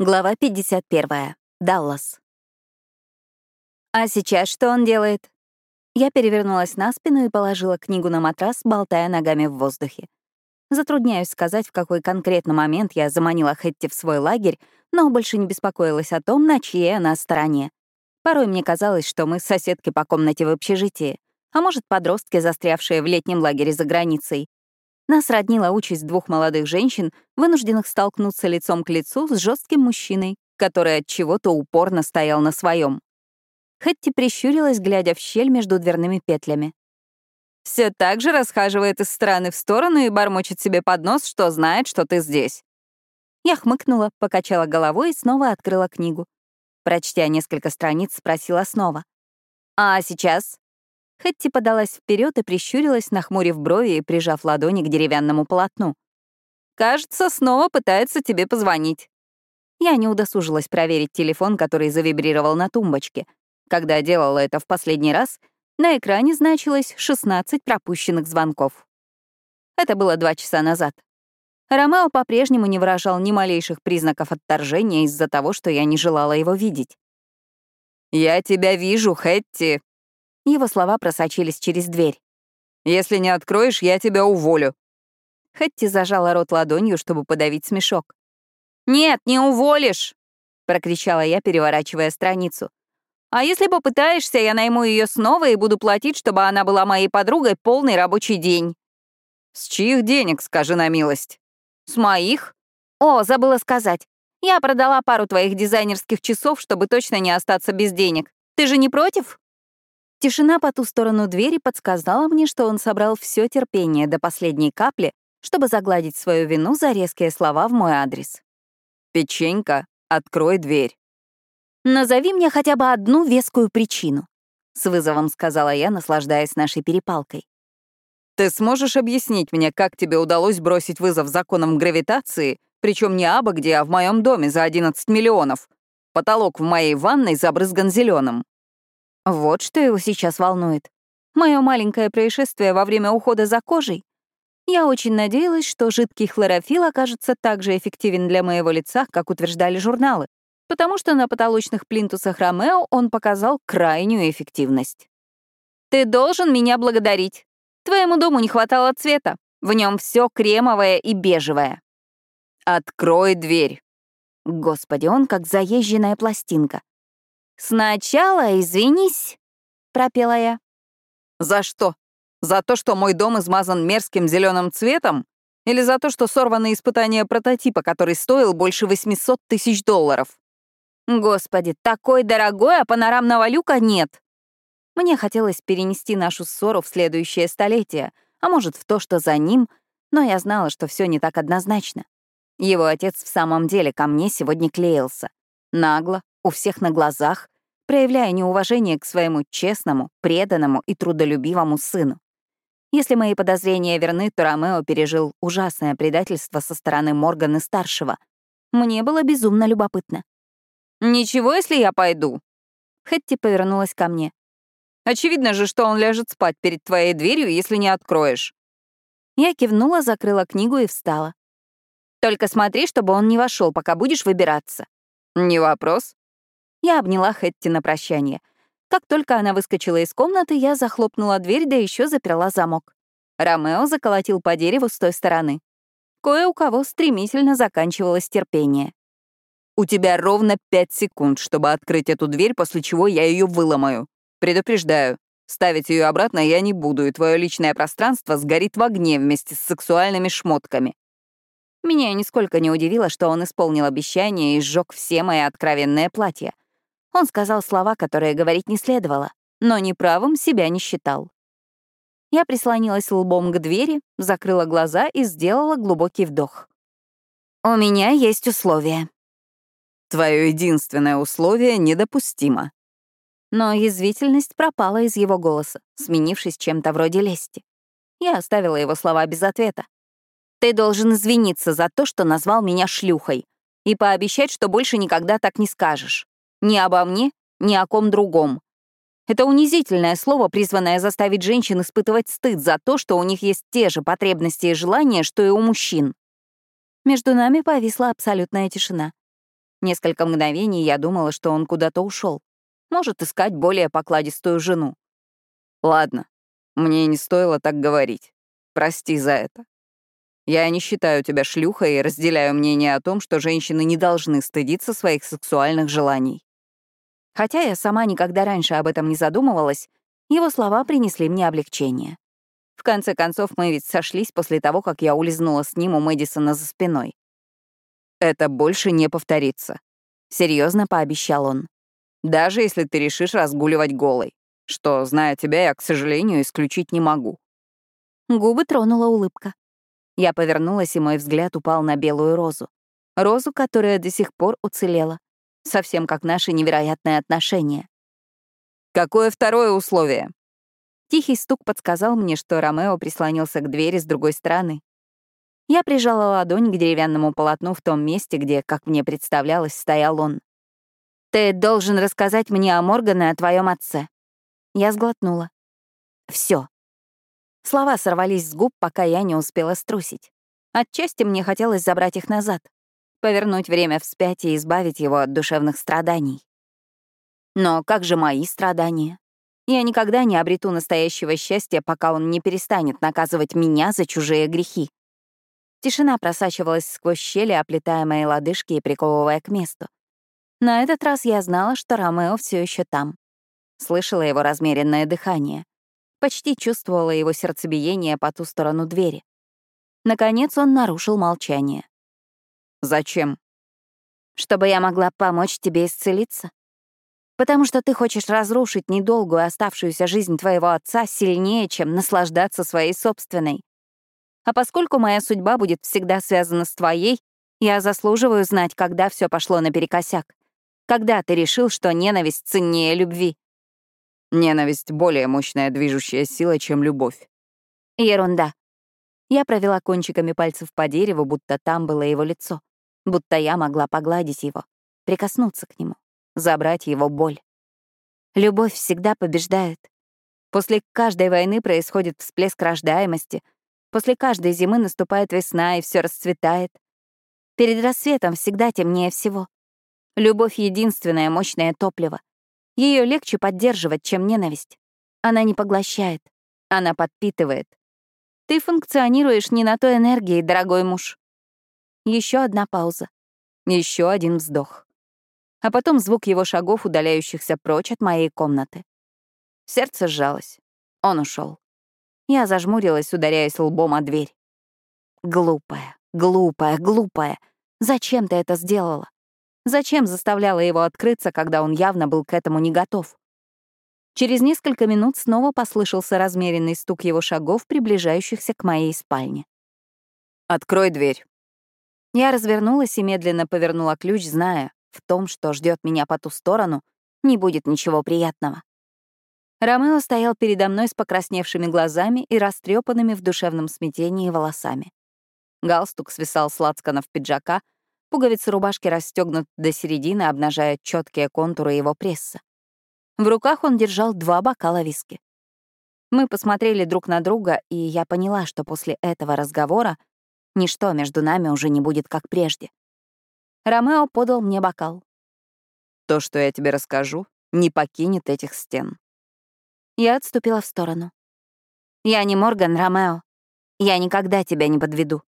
Глава 51. Даллас. «А сейчас что он делает?» Я перевернулась на спину и положила книгу на матрас, болтая ногами в воздухе. Затрудняюсь сказать, в какой конкретно момент я заманила Хэтти в свой лагерь, но больше не беспокоилась о том, на чьей она стороне. Порой мне казалось, что мы соседки по комнате в общежитии, а может, подростки, застрявшие в летнем лагере за границей. Нас роднила участь двух молодых женщин, вынужденных столкнуться лицом к лицу с жестким мужчиной, который от чего-то упорно стоял на своем. Хэтти прищурилась, глядя в щель между дверными петлями. Все так же расхаживает из стороны в сторону и бормочет себе под нос, что знает, что ты здесь. Я хмыкнула, покачала головой и снова открыла книгу. Прочтя несколько страниц, спросила снова. «А сейчас?» Хэтти подалась вперед и прищурилась, нахмурив брови и прижав ладони к деревянному полотну. «Кажется, снова пытается тебе позвонить». Я не удосужилась проверить телефон, который завибрировал на тумбочке. Когда делала это в последний раз, на экране значилось 16 пропущенных звонков. Это было два часа назад. Ромео по-прежнему не выражал ни малейших признаков отторжения из-за того, что я не желала его видеть. «Я тебя вижу, Хэтти», его слова просочились через дверь. «Если не откроешь, я тебя уволю». Хэтти зажала рот ладонью, чтобы подавить смешок. «Нет, не уволишь!» — прокричала я, переворачивая страницу. «А если попытаешься, я найму ее снова и буду платить, чтобы она была моей подругой полный рабочий день». «С чьих денег, скажи на милость?» «С моих?» «О, забыла сказать. Я продала пару твоих дизайнерских часов, чтобы точно не остаться без денег. Ты же не против?» Тишина по ту сторону двери подсказала мне, что он собрал все терпение до последней капли, чтобы загладить свою вину за резкие слова в мой адрес. «Печенька, открой дверь». «Назови мне хотя бы одну вескую причину», — с вызовом сказала я, наслаждаясь нашей перепалкой. «Ты сможешь объяснить мне, как тебе удалось бросить вызов законам гравитации, причем не абы где, а в моем доме за 11 миллионов? Потолок в моей ванной забрызган зеленым. Вот что его сейчас волнует. Мое маленькое происшествие во время ухода за кожей. Я очень надеялась, что жидкий хлорофилл окажется так же эффективен для моего лица, как утверждали журналы, потому что на потолочных плинтусах Ромео он показал крайнюю эффективность. «Ты должен меня благодарить. Твоему дому не хватало цвета. В нем все кремовое и бежевое». «Открой дверь». Господи, он как заезженная пластинка. «Сначала извинись», — пропела я. «За что? За то, что мой дом измазан мерзким зеленым цветом? Или за то, что сорвано испытание прототипа, который стоил больше 800 тысяч долларов?» «Господи, такой дорогой, а панорамного люка нет!» Мне хотелось перенести нашу ссору в следующее столетие, а может, в то, что за ним, но я знала, что все не так однозначно. Его отец в самом деле ко мне сегодня клеился. Нагло, у всех на глазах, проявляя неуважение к своему честному, преданному и трудолюбивому сыну. Если мои подозрения верны, то Ромео пережил ужасное предательство со стороны Моргана-старшего. Мне было безумно любопытно. «Ничего, если я пойду?» Хэтти повернулась ко мне. «Очевидно же, что он ляжет спать перед твоей дверью, если не откроешь». Я кивнула, закрыла книгу и встала. «Только смотри, чтобы он не вошел, пока будешь выбираться». «Не вопрос», я обняла Хэтти на прощание. Как только она выскочила из комнаты, я захлопнула дверь, да еще заперла замок. Ромео заколотил по дереву с той стороны. Кое у кого стремительно заканчивалось терпение. «У тебя ровно пять секунд, чтобы открыть эту дверь, после чего я ее выломаю. Предупреждаю, ставить ее обратно я не буду, и твое личное пространство сгорит в огне вместе с сексуальными шмотками». Меня нисколько не удивило, что он исполнил обещание и сжег все мои откровенные платья. Он сказал слова, которые говорить не следовало, но неправым себя не считал. Я прислонилась лбом к двери, закрыла глаза и сделала глубокий вдох. «У меня есть условия». «Твое единственное условие недопустимо». Но язвительность пропала из его голоса, сменившись чем-то вроде лести. Я оставила его слова без ответа. «Ты должен извиниться за то, что назвал меня шлюхой, и пообещать, что больше никогда так не скажешь. Ни обо мне, ни о ком другом. Это унизительное слово, призванное заставить женщин испытывать стыд за то, что у них есть те же потребности и желания, что и у мужчин. Между нами повисла абсолютная тишина. Несколько мгновений я думала, что он куда-то ушел. Может искать более покладистую жену. Ладно, мне не стоило так говорить. Прости за это. Я не считаю тебя шлюхой и разделяю мнение о том, что женщины не должны стыдиться своих сексуальных желаний. Хотя я сама никогда раньше об этом не задумывалась, его слова принесли мне облегчение. В конце концов, мы ведь сошлись после того, как я улизнула с ним у Мэдисона за спиной. Это больше не повторится. Серьезно пообещал он. Даже если ты решишь разгуливать голой. Что, зная тебя, я, к сожалению, исключить не могу. Губы тронула улыбка. Я повернулась, и мой взгляд упал на белую розу. Розу, которая до сих пор уцелела. Совсем как наши невероятные отношения. «Какое второе условие?» Тихий стук подсказал мне, что Ромео прислонился к двери с другой стороны. Я прижала ладонь к деревянному полотну в том месте, где, как мне представлялось, стоял он. «Ты должен рассказать мне о Моргане и о твоем отце». Я сглотнула. Все. Слова сорвались с губ, пока я не успела струсить. Отчасти мне хотелось забрать их назад, повернуть время вспять и избавить его от душевных страданий. Но как же мои страдания? Я никогда не обрету настоящего счастья, пока он не перестанет наказывать меня за чужие грехи. Тишина просачивалась сквозь щели, оплетая мои лодыжки и приковывая к месту. На этот раз я знала, что Ромео все еще там. Слышала его размеренное дыхание. Почти чувствовала его сердцебиение по ту сторону двери. Наконец он нарушил молчание. «Зачем?» «Чтобы я могла помочь тебе исцелиться. Потому что ты хочешь разрушить недолгую оставшуюся жизнь твоего отца сильнее, чем наслаждаться своей собственной. А поскольку моя судьба будет всегда связана с твоей, я заслуживаю знать, когда все пошло наперекосяк. Когда ты решил, что ненависть ценнее любви? Ненависть — более мощная движущая сила, чем любовь. Ерунда. Я провела кончиками пальцев по дереву, будто там было его лицо. Будто я могла погладить его, прикоснуться к нему, забрать его боль. Любовь всегда побеждает. После каждой войны происходит всплеск рождаемости — После каждой зимы наступает весна, и все расцветает. Перед рассветом всегда темнее всего. Любовь — единственное мощное топливо. Ее легче поддерживать, чем ненависть. Она не поглощает, она подпитывает. Ты функционируешь не на той энергии, дорогой муж. Еще одна пауза. Еще один вздох. А потом звук его шагов, удаляющихся прочь от моей комнаты. Сердце сжалось. Он ушел. Я зажмурилась, ударяясь лбом о дверь. Глупая, глупая, глупая. Зачем ты это сделала? Зачем заставляла его открыться, когда он явно был к этому не готов? Через несколько минут снова послышался размеренный стук его шагов, приближающихся к моей спальне. «Открой дверь». Я развернулась и медленно повернула ключ, зная, в том, что ждет меня по ту сторону, не будет ничего приятного. Ромео стоял передо мной с покрасневшими глазами и растрепанными в душевном смятении волосами. Галстук свисал с лацканов пиджака, пуговицы рубашки расстегнут до середины, обнажая четкие контуры его пресса. В руках он держал два бокала виски. Мы посмотрели друг на друга, и я поняла, что после этого разговора ничто между нами уже не будет как прежде. Ромео подал мне бокал. «То, что я тебе расскажу, не покинет этих стен», я отступила в сторону. «Я не Морган Ромео. Я никогда тебя не подведу».